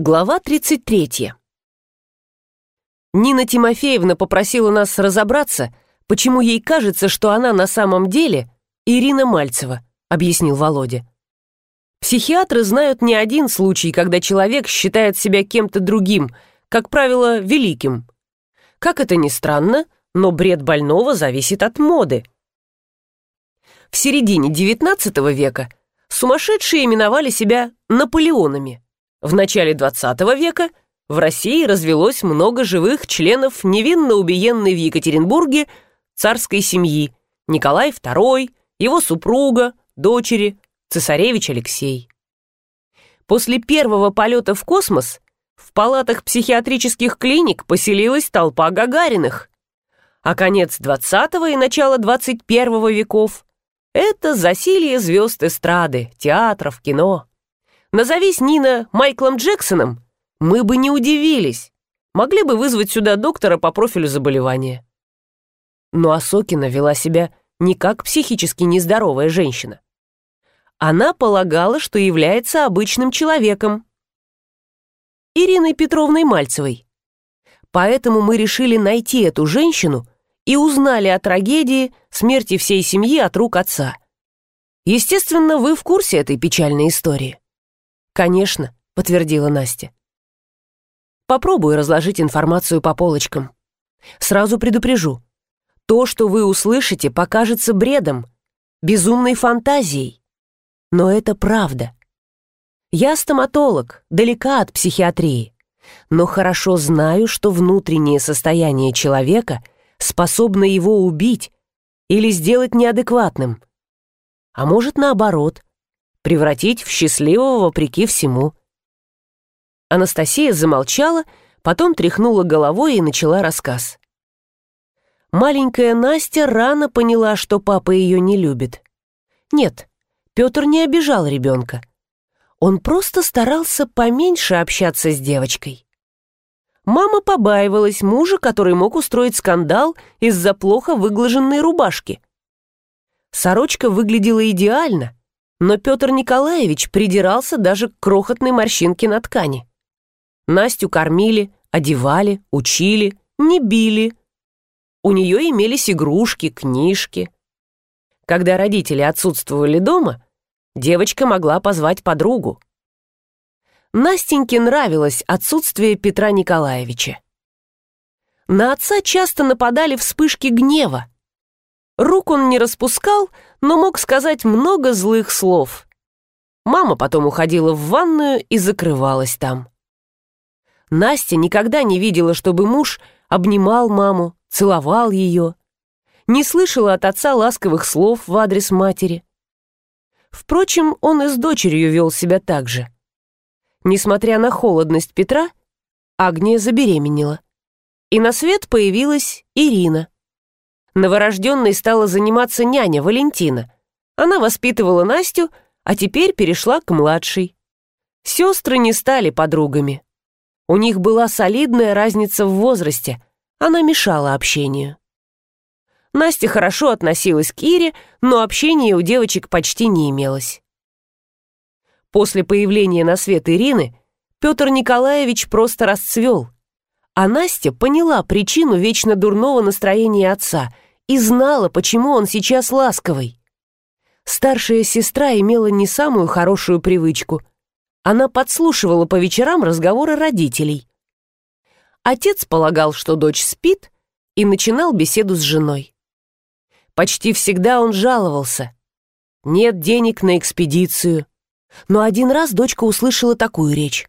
Глава 33. Нина Тимофеевна попросила нас разобраться, почему ей кажется, что она на самом деле Ирина Мальцева, объяснил Володя. Психиатры знают не один случай, когда человек считает себя кем-то другим, как правило, великим. Как это ни странно, но бред больного зависит от моды. В середине XIX века сумасшедшие именовали себя Наполеонами – в начале XX века в России развелось много живых членов невинно убиенной в Екатеринбурге царской семьи Николай II, его супруга, дочери, цесаревич Алексей. После первого полета в космос в палатах психиатрических клиник поселилась толпа Гагариных, а конец XX и начало XXI веков – это засилье звезд эстрады, театров, кино. Назовись Нина Майклом Джексоном, мы бы не удивились. Могли бы вызвать сюда доктора по профилю заболевания. Но Осокина вела себя не как психически нездоровая женщина. Она полагала, что является обычным человеком. Ириной Петровной Мальцевой. Поэтому мы решили найти эту женщину и узнали о трагедии смерти всей семьи от рук отца. Естественно, вы в курсе этой печальной истории. «Конечно», — подтвердила Настя. «Попробую разложить информацию по полочкам. Сразу предупрежу. То, что вы услышите, покажется бредом, безумной фантазией. Но это правда. Я стоматолог, далека от психиатрии, но хорошо знаю, что внутреннее состояние человека способно его убить или сделать неадекватным. А может, наоборот, превратить в счастливого вопреки всему. Анастасия замолчала, потом тряхнула головой и начала рассказ. Маленькая Настя рано поняла, что папа ее не любит. Нет, Петр не обижал ребенка. Он просто старался поменьше общаться с девочкой. Мама побаивалась мужа, который мог устроить скандал из-за плохо выглаженной рубашки. Сорочка выглядела идеально, но Петр Николаевич придирался даже к крохотной морщинке на ткани. Настю кормили, одевали, учили, не били. У нее имелись игрушки, книжки. Когда родители отсутствовали дома, девочка могла позвать подругу. Настеньке нравилось отсутствие Петра Николаевича. На отца часто нападали вспышки гнева. Рук он не распускал, но мог сказать много злых слов. Мама потом уходила в ванную и закрывалась там. Настя никогда не видела, чтобы муж обнимал маму, целовал ее. Не слышала от отца ласковых слов в адрес матери. Впрочем, он и с дочерью вел себя так же. Несмотря на холодность Петра, Агния забеременела. И на свет появилась Ирина. Новорожденной стала заниматься няня Валентина. Она воспитывала Настю, а теперь перешла к младшей. Сестры не стали подругами. У них была солидная разница в возрасте, она мешала общению. Настя хорошо относилась к Ире, но общения у девочек почти не имелось. После появления на свет Ирины Петр Николаевич просто расцвел, а Настя поняла причину вечно дурного настроения отца – и знала, почему он сейчас ласковый. Старшая сестра имела не самую хорошую привычку. Она подслушивала по вечерам разговоры родителей. Отец полагал, что дочь спит, и начинал беседу с женой. Почти всегда он жаловался. Нет денег на экспедицию. Но один раз дочка услышала такую речь.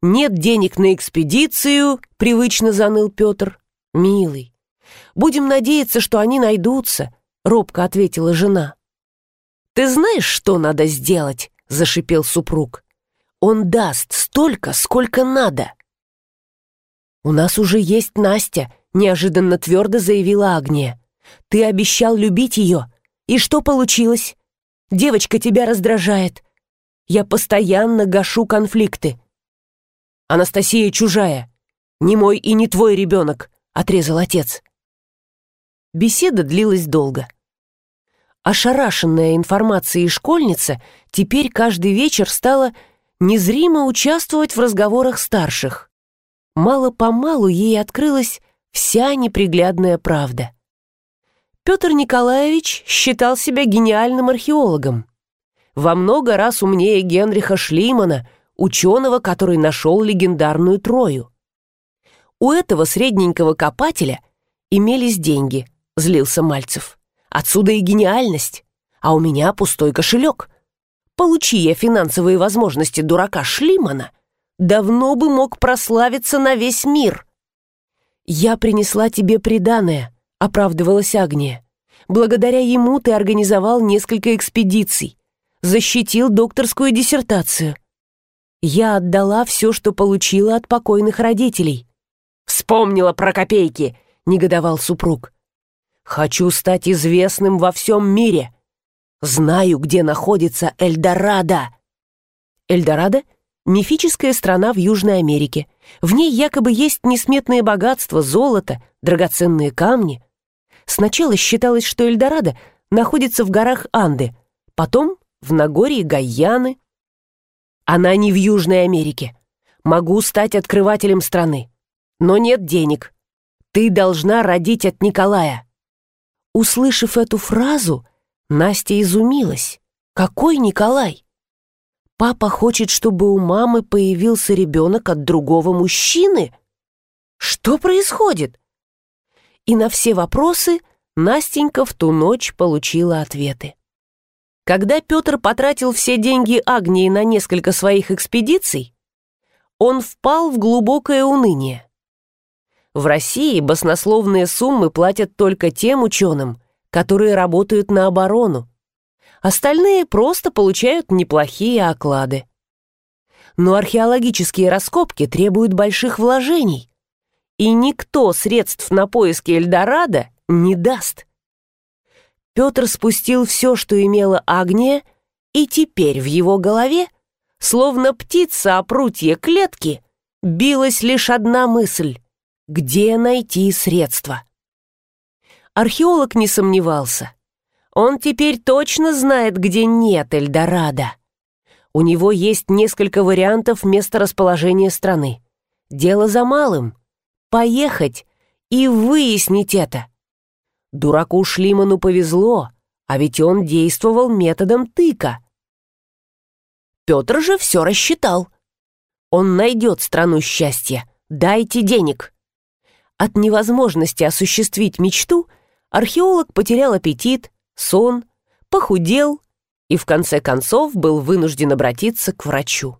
«Нет денег на экспедицию», — привычно заныл Петр. «Милый, Будем надеяться, что они найдутся», — робко ответила жена. «Ты знаешь, что надо сделать?» — зашипел супруг. «Он даст столько, сколько надо». «У нас уже есть Настя», — неожиданно твердо заявила Агния. «Ты обещал любить ее. И что получилось? Девочка тебя раздражает. Я постоянно гашу конфликты». «Анастасия чужая. Не мой и не твой ребенок», — отрезал отец. Беседа длилась долго. Ошарашенная информацией школьница теперь каждый вечер стала незримо участвовать в разговорах старших. Мало-помалу ей открылась вся неприглядная правда. Петр Николаевич считал себя гениальным археологом. Во много раз умнее Генриха Шлимана, ученого, который нашел легендарную Трою. У этого средненького копателя имелись деньги, злился Мальцев. Отсюда и гениальность. А у меня пустой кошелек. Получи я финансовые возможности дурака Шлимана, давно бы мог прославиться на весь мир. «Я принесла тебе приданое», — оправдывалась Агния. «Благодаря ему ты организовал несколько экспедиций, защитил докторскую диссертацию. Я отдала все, что получила от покойных родителей. «Вспомнила про копейки!» — негодовал супруг. «Хочу стать известным во всем мире. Знаю, где находится Эльдорадо». Эльдорадо — мифическая страна в Южной Америке. В ней якобы есть несметные богатства, золото, драгоценные камни. Сначала считалось, что Эльдорадо находится в горах Анды, потом в Нагорье Гайяны. Она не в Южной Америке. Могу стать открывателем страны но нет денег. Ты должна родить от Николая». Услышав эту фразу, Настя изумилась. «Какой Николай?» «Папа хочет, чтобы у мамы появился ребенок от другого мужчины?» «Что происходит?» И на все вопросы Настенька в ту ночь получила ответы. Когда Петр потратил все деньги Агнии на несколько своих экспедиций, он впал в глубокое уныние. В России баснословные суммы платят только тем ученым, которые работают на оборону. Остальные просто получают неплохие оклады. Но археологические раскопки требуют больших вложений, и никто средств на поиски Эльдорадо не даст. Петр спустил все, что имела Агния, и теперь в его голове, словно птица о прутье клетки, билась лишь одна мысль где найти средства. Археолог не сомневался. Он теперь точно знает, где нет Эльдорадо. У него есть несколько вариантов месторасположения страны. Дело за малым — поехать и выяснить это. Дураку Шлиману повезло, а ведь он действовал методом тыка. Петр же все рассчитал. Он найдет страну счастья. Дайте денег. От невозможности осуществить мечту археолог потерял аппетит, сон, похудел и в конце концов был вынужден обратиться к врачу.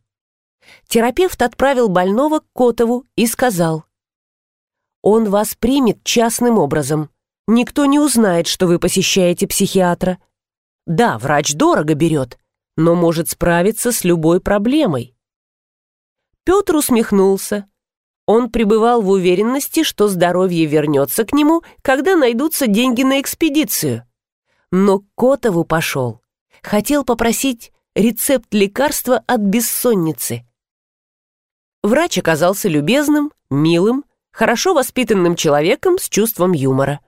Терапевт отправил больного к Котову и сказал, «Он вас примет частным образом. Никто не узнает, что вы посещаете психиатра. Да, врач дорого берет, но может справиться с любой проблемой». Петр усмехнулся, он пребывал в уверенности, что здоровье вернется к нему, когда найдутся деньги на экспедицию. Но к Котову пошел. Хотел попросить рецепт лекарства от бессонницы. Врач оказался любезным, милым, хорошо воспитанным человеком с чувством юмора.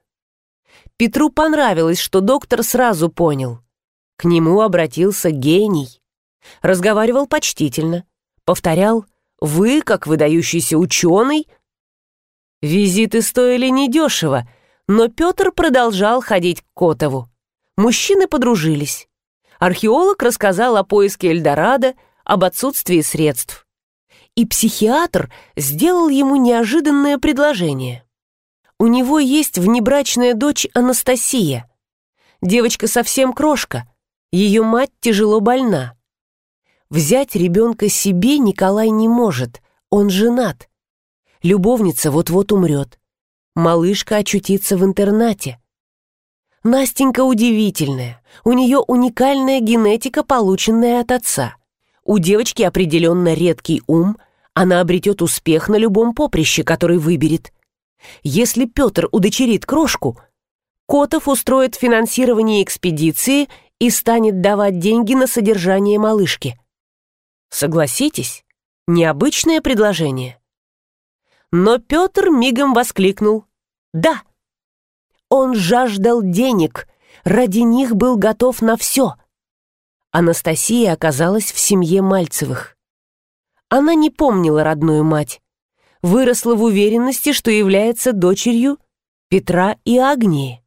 Петру понравилось, что доктор сразу понял. К нему обратился гений. Разговаривал почтительно, повторял вы, как выдающийся ученый...» Визиты стоили недешево, но Петр продолжал ходить к Котову. Мужчины подружились. Археолог рассказал о поиске Эльдорадо, об отсутствии средств. И психиатр сделал ему неожиданное предложение. У него есть внебрачная дочь Анастасия. Девочка совсем крошка, ее мать тяжело больна. Взять ребенка себе Николай не может, он женат. Любовница вот-вот умрет. Малышка очутится в интернате. Настенька удивительная, у нее уникальная генетика, полученная от отца. У девочки определенно редкий ум, она обретет успех на любом поприще, который выберет. Если Петр удочерит крошку, Котов устроит финансирование экспедиции и станет давать деньги на содержание малышки. Согласитесь, необычное предложение. Но Петр мигом воскликнул «Да!». Он жаждал денег, ради них был готов на все. Анастасия оказалась в семье Мальцевых. Она не помнила родную мать. Выросла в уверенности, что является дочерью Петра и Агнии.